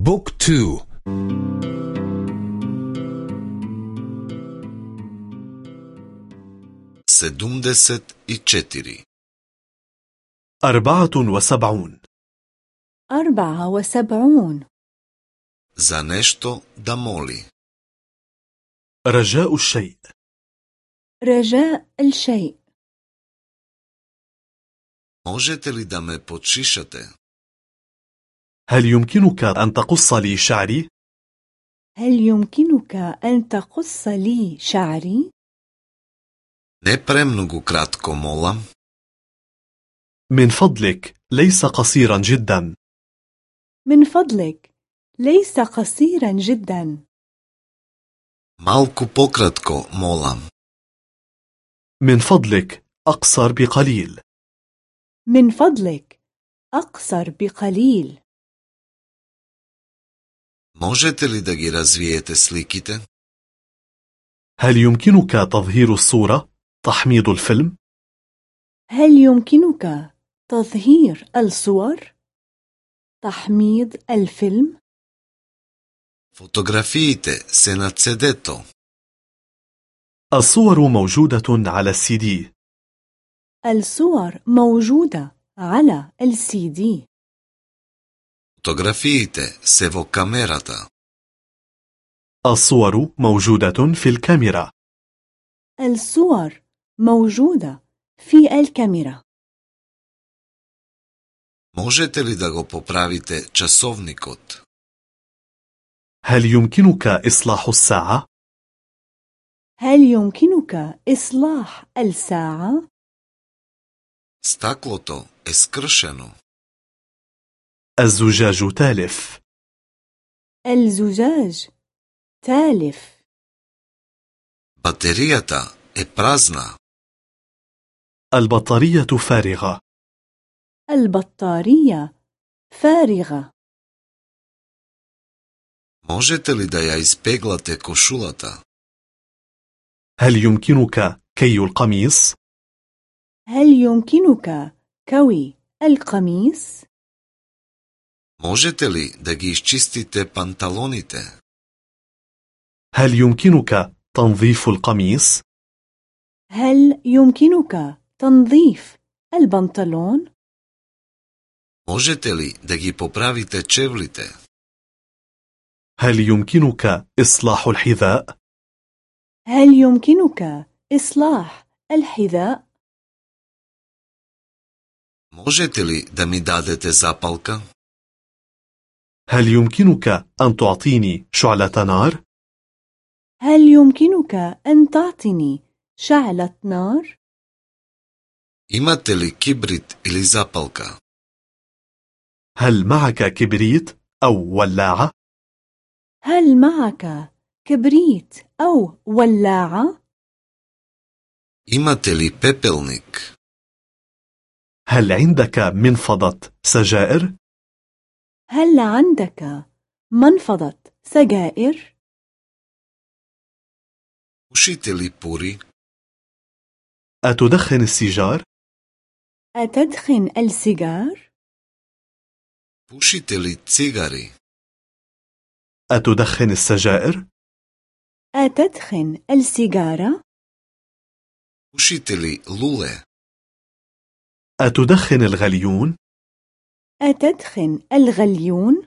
بوك تو سدمدست إتشتري أربعة وسبعون أربعة وسبعون За нешто да моли. رجاء الشيء رجاء الشيء Можете ли да ме подшишате? هل يمكنك أن تقص لي شعري؟ هل يمكنك أن تقص لي شعري؟ Не премногу кратко, молам. من فضلك ليس قصيرا جدا من فضلك ليس قصيرا جدا Малку пократко, молам. من فضلك أقصر بقليل من فضلك أقصر بقليل Можете ли да ги развиете сликите? هل يمكنك تظهير الصورة؟ تحميض الفيلم؟ هل يمكنك تظهير الصور؟ تحميض الفيلم؟ Фотографиите се на цедето. الصور موجودة على السي دي الصور موجودة على السي دي Фотографиите се во камерата. الصور موجودة في الكاميرا الصور موجودة في الكاميرا Можете ли да го поправите часовникот? هل يمكنك إصلاح الساعة؟ هل يمكنك إصلاح الساعة؟ Стаклото е скршено. الزجاج تالف الزجاج تالف Батеријата е празна. البطارية فارغة البطارية فارغة Можете ли да ја испеглате кошулата? هل يمكنك كي القميص؟ هل يمكنك كوي القميص؟ Можете ли да ги изчистите панталоните? هل يمكنك تنظيف القميص؟ هل يمكنك تنظيف البنطلون؟ Можете ли да ги поправите чевлите? هل يمكنك إصلاح الحذاء؟ هل يمكنك إصلاح الحذاء؟ Можете ли да ми дадете запалка? هل يمكنك أن تعطيني شعلة نار؟ هل يمكنك أن تعطيني شعلة نار؟ Имате ли кибрид или запалка? هل معك كبريت أو ولاعة؟ هل معك كبريت أو ولاعة؟ Имате ли пепелник? هل عندك منفضة سجائر؟ هل عندك منفضة سجائر؟ Пушите ли пури? أتدخن السيجار؟ أتدخن السيجار؟ Пушите ли цигари? أتدخن السجائر؟ أتدخن السيجارة؟ Пушите ли луле? أتدخن الغليون؟ أتدخن الغليون؟